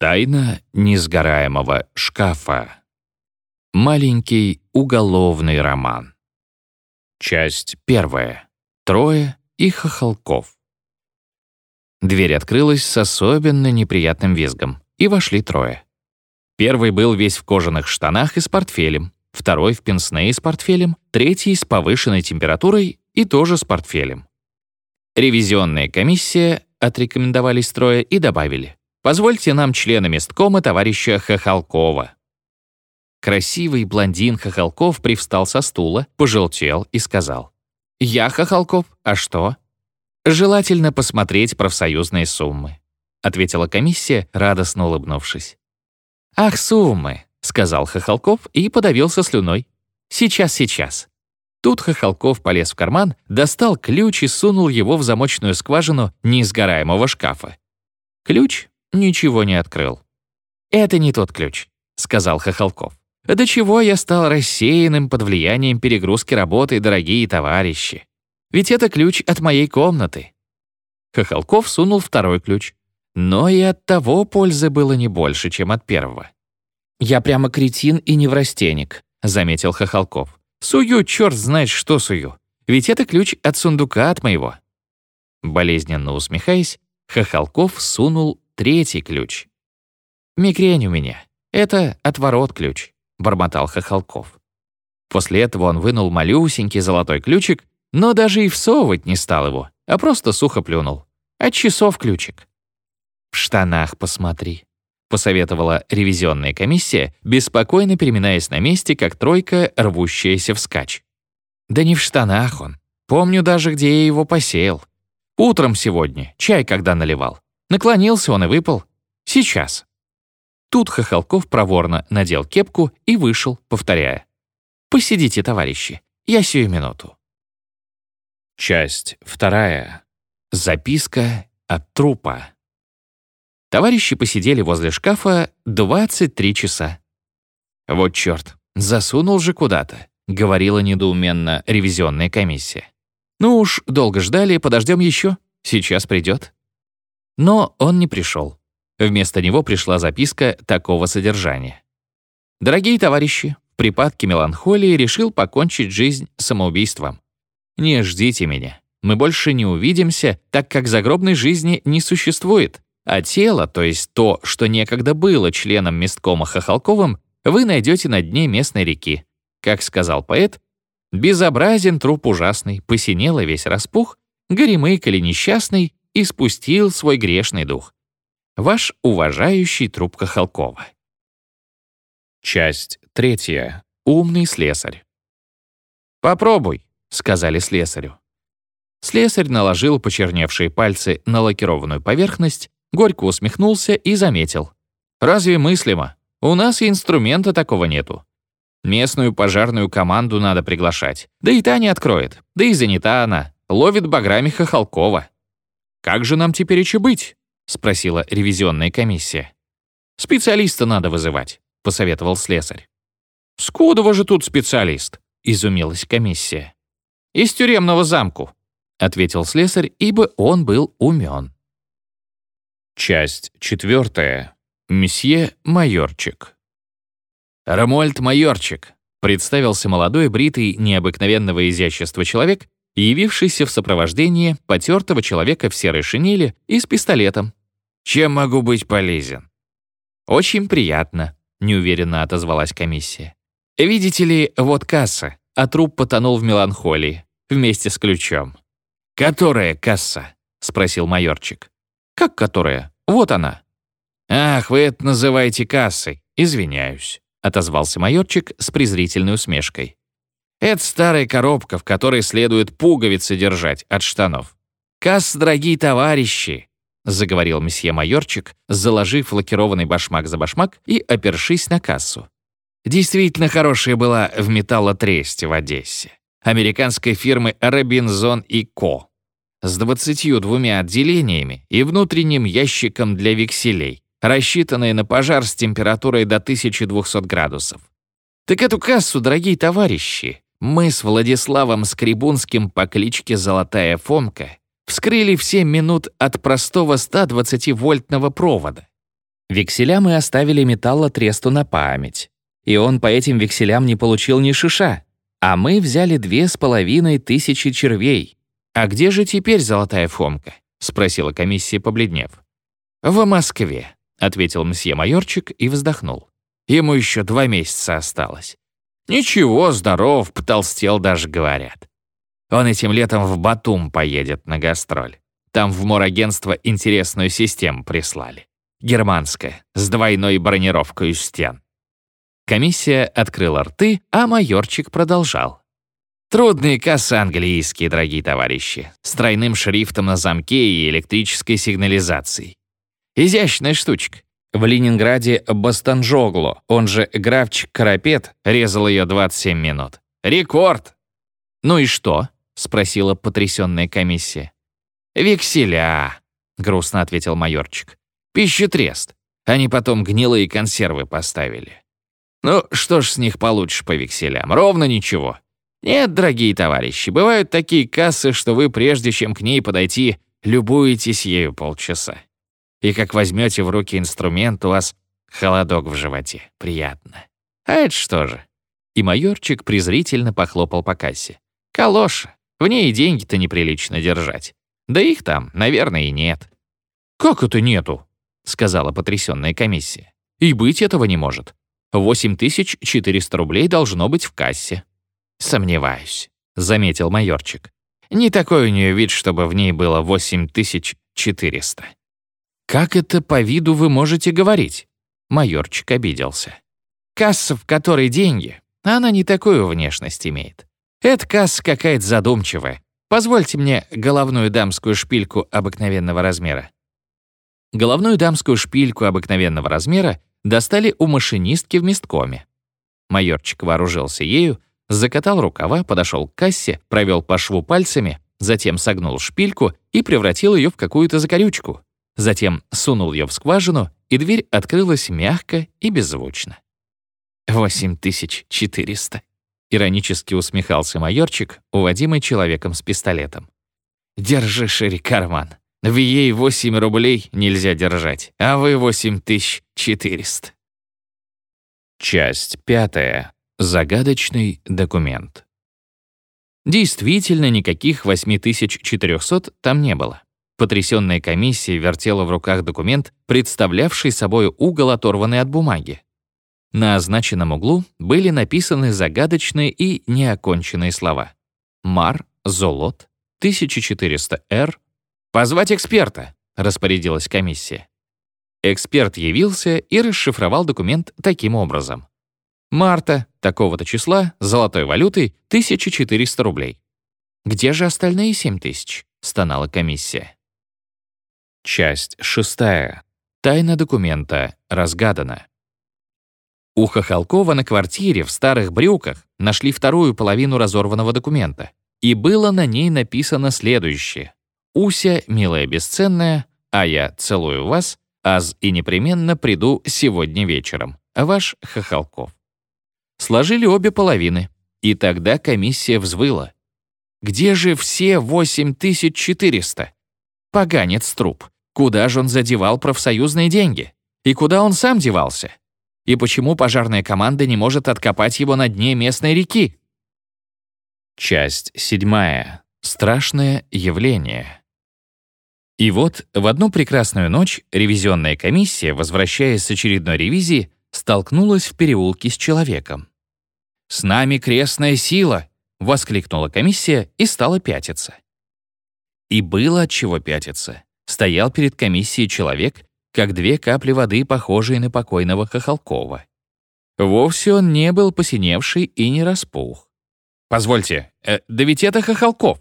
Тайна несгораемого шкафа. Маленький уголовный роман. Часть первая. Трое и Хохолков. Дверь открылась с особенно неприятным визгом, и вошли трое. Первый был весь в кожаных штанах и с портфелем, второй в пенсне и с портфелем, третий с повышенной температурой и тоже с портфелем. Ревизионная комиссия отрекомендовались трое и добавили. Позвольте нам члена месткома товарища Хохолкова». Красивый блондин Хохолков привстал со стула, пожелтел и сказал. «Я Хохолков, а что?» «Желательно посмотреть профсоюзные суммы», ответила комиссия, радостно улыбнувшись. «Ах, суммы», — сказал Хохолков и подавился слюной. «Сейчас, сейчас». Тут Хохолков полез в карман, достал ключ и сунул его в замочную скважину неизгораемого шкафа. Ключ ничего не открыл. «Это не тот ключ», — сказал Хохолков. «До чего я стал рассеянным под влиянием перегрузки работы, дорогие товарищи? Ведь это ключ от моей комнаты». Хохолков сунул второй ключ. Но и от того пользы было не больше, чем от первого. «Я прямо кретин и неврастенник», — заметил Хохолков. «Сую, черт знает, что сую. Ведь это ключ от сундука от моего». Болезненно усмехаясь, Хохолков сунул Третий ключ. «Мигрень у меня. Это отворот-ключ», — бормотал Хохолков. После этого он вынул малюсенький золотой ключик, но даже и всовывать не стал его, а просто сухо плюнул. От часов ключик. «В штанах посмотри», — посоветовала ревизионная комиссия, беспокойно переминаясь на месте, как тройка, рвущаяся вскачь. «Да не в штанах он. Помню даже, где я его посеял. Утром сегодня, чай когда наливал. Наклонился он и выпал. Сейчас. Тут Хохолков проворно надел кепку и вышел, повторяя. «Посидите, товарищи, я сию минуту». Часть вторая. Записка от трупа. Товарищи посидели возле шкафа 23 часа. «Вот черт, засунул же куда-то», — говорила недоуменно ревизионная комиссия. «Ну уж, долго ждали, подождем еще. Сейчас придет». Но он не пришел. Вместо него пришла записка такого содержания. «Дорогие товарищи, в припадке меланхолии решил покончить жизнь самоубийством. Не ждите меня. Мы больше не увидимся, так как загробной жизни не существует, а тело, то есть то, что некогда было членом месткома Хохолковым, вы найдете на дне местной реки. Как сказал поэт, «Безобразен труп ужасный, посинел и весь распух, горемык несчастный, и спустил свой грешный дух. Ваш уважающий трубка Холкова. Часть третья. Умный слесарь. «Попробуй», — сказали слесарю. Слесарь наложил почерневшие пальцы на лакированную поверхность, горько усмехнулся и заметил. «Разве мыслимо? У нас и инструмента такого нету. Местную пожарную команду надо приглашать. Да и та не откроет. Да и занята она. Ловит баграми Хохолкова. «Как же нам теперь еще быть?» — спросила ревизионная комиссия. «Специалиста надо вызывать», — посоветовал слесарь. «Скудово же тут специалист», — изумилась комиссия. «Из тюремного замку», — ответил слесарь, ибо он был умен. Часть четвертая. Месье Майорчик. «Рамуальд Майорчик», — представился молодой, бритый, необыкновенного изящества человек явившийся в сопровождении потертого человека в серой шинели и с пистолетом. «Чем могу быть полезен?» «Очень приятно», — неуверенно отозвалась комиссия. «Видите ли, вот касса, а труп потонул в меланхолии, вместе с ключом». «Которая касса?» — спросил майорчик. «Как которая? Вот она». «Ах, вы это называете кассой. Извиняюсь», — отозвался майорчик с презрительной усмешкой. Это старая коробка, в которой следует пуговицы держать от штанов. «Касс, дорогие товарищи!» — заговорил месье Майорчик, заложив лакированный башмак за башмак и опершись на кассу. Действительно хорошая была в металлотресте в Одессе. Американской фирмы «Робинзон и Ко» с двадцатью двумя отделениями и внутренним ящиком для векселей, рассчитанной на пожар с температурой до 1200 градусов. Так эту кассу, дорогие товарищи, мы с Владиславом Скрибунским по кличке Золотая Фомка вскрыли в 7 минут от простого 120-вольтного провода. Векселя мы оставили металлотресту на память. И он по этим векселям не получил ни шиша. А мы взяли две с половиной тысячи червей. А где же теперь золотая Фомка? Спросила комиссия, побледнев. В Москве, ответил мсье майорчик и вздохнул. Ему еще два месяца осталось. Ничего, здоров, потолстел даже, говорят. Он этим летом в Батум поедет на гастроль. Там в морагентство интересную систему прислали. Германская, с двойной бронировкой стен. Комиссия открыла рты, а майорчик продолжал. Трудные кассы английские, дорогие товарищи, с тройным шрифтом на замке и электрической сигнализацией. Изящная штучка. В Ленинграде Бастанжогло, он же Графчик Карапет, резал ее 27 минут. Рекорд! Ну и что? спросила потрясенная комиссия. «Векселя», — грустно ответил майорчик. «Пищетрест. Они потом гнилые консервы поставили. Ну, что ж с них получишь по векселям? Ровно ничего. Нет, дорогие товарищи, бывают такие кассы, что вы, прежде чем к ней подойти, любуетесь ею полчаса. И как возьмете в руки инструмент, у вас холодок в животе. Приятно. А это что же? И майорчик презрительно похлопал по кассе. Калоша. В ней деньги-то неприлично держать. Да их там, наверное, и нет. «Как это нету?» — сказала потрясённая комиссия. «И быть этого не может. 8400 рублей должно быть в кассе». «Сомневаюсь», — заметил майорчик. «Не такой у нее вид, чтобы в ней было 8400». «Как это по виду вы можете говорить?» Майорчик обиделся. «Касса, в которой деньги, она не такую внешность имеет. Эта касса какая-то задумчивая. Позвольте мне головную дамскую шпильку обыкновенного размера». Головную дамскую шпильку обыкновенного размера достали у машинистки в месткоме. Майорчик вооружился ею, закатал рукава, подошел к кассе, провел по шву пальцами, затем согнул шпильку и превратил ее в какую-то закорючку. Затем сунул ее в скважину, и дверь открылась мягко и беззвучно. «Восемь тысяч четыреста», — иронически усмехался майорчик, уводимый человеком с пистолетом. «Держи шире карман. В ей восемь рублей нельзя держать, а вы восемь тысяч четыреста». Часть пятая. Загадочный документ. Действительно, никаких 8400 там не было. Потрясённая комиссия вертела в руках документ, представлявший собой угол, оторванный от бумаги. На означенном углу были написаны загадочные и неоконченные слова. «Мар», «Золот», «1400-Р». «Позвать эксперта», — распорядилась комиссия. Эксперт явился и расшифровал документ таким образом. Марта, такого-то числа, золотой валютой 1400 рублей. «Где же остальные 7000?» — стонала комиссия. Часть шестая. Тайна документа разгадана. У Хохолкова на квартире в старых брюках нашли вторую половину разорванного документа, и было на ней написано следующее. «Уся, милая бесценная, а я целую вас, аз и непременно приду сегодня вечером. Ваш Хохолков». Сложили обе половины, и тогда комиссия взвыла. «Где же все 8400?» Поганец труп. Куда же он задевал профсоюзные деньги? И куда он сам девался? И почему пожарная команда не может откопать его на дне местной реки? Часть седьмая. Страшное явление. И вот в одну прекрасную ночь ревизионная комиссия, возвращаясь с очередной ревизии, столкнулась в переулке с человеком. «С нами крестная сила!» — воскликнула комиссия и стала пятиться. И было от чего пятиться. Стоял перед комиссией человек, как две капли воды, похожие на покойного Хохолкова. Вовсе он не был посиневший и не распух. «Позвольте, э, да ведь это Хохолков!»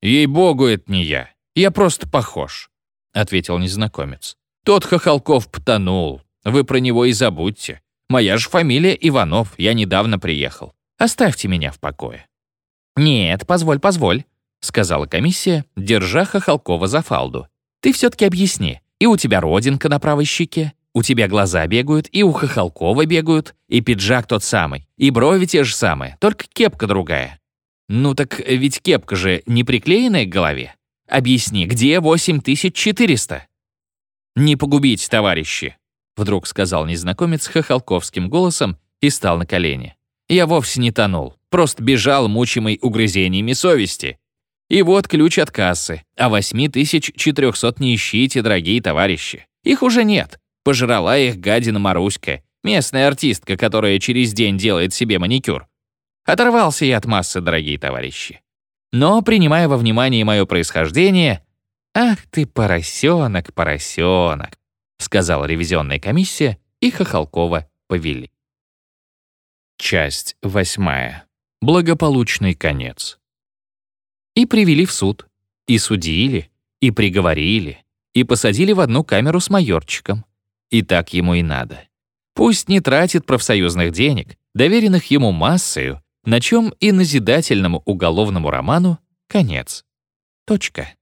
«Ей-богу, это не я. Я просто похож», — ответил незнакомец. «Тот Хохолков потонул. Вы про него и забудьте. Моя же фамилия Иванов, я недавно приехал. Оставьте меня в покое». «Нет, позволь, позволь», — сказала комиссия, держа Хохолкова за фалду. «Ты все-таки объясни, и у тебя родинка на правой щеке, у тебя глаза бегают, и у Хохолкова бегают, и пиджак тот самый, и брови те же самые, только кепка другая. Ну так ведь кепка же не приклеенная к голове. Объясни, где 8400? Не погубить, товарищи. вдруг сказал незнакомец хохолковским голосом и стал на колени. «Я вовсе не тонул, просто бежал, мучимый угрызениями совести. И вот ключ от кассы. А 8400 не ищите, дорогие товарищи. Их уже нет. Пожрала их гадина Маруська, местная артистка, которая через день делает себе маникюр. Оторвался я от массы, дорогие товарищи. Но, принимая во внимание мое происхождение, «Ах ты, поросенок, поросенок», — сказала ревизионная комиссия, и Хохолкова повели. Часть восьмая. Благополучный конец. И привели в суд, и судили, и приговорили, и посадили в одну камеру с майорчиком. И так ему и надо. Пусть не тратит профсоюзных денег, доверенных ему массою, на чем и назидательному уголовному роману конец. Точка.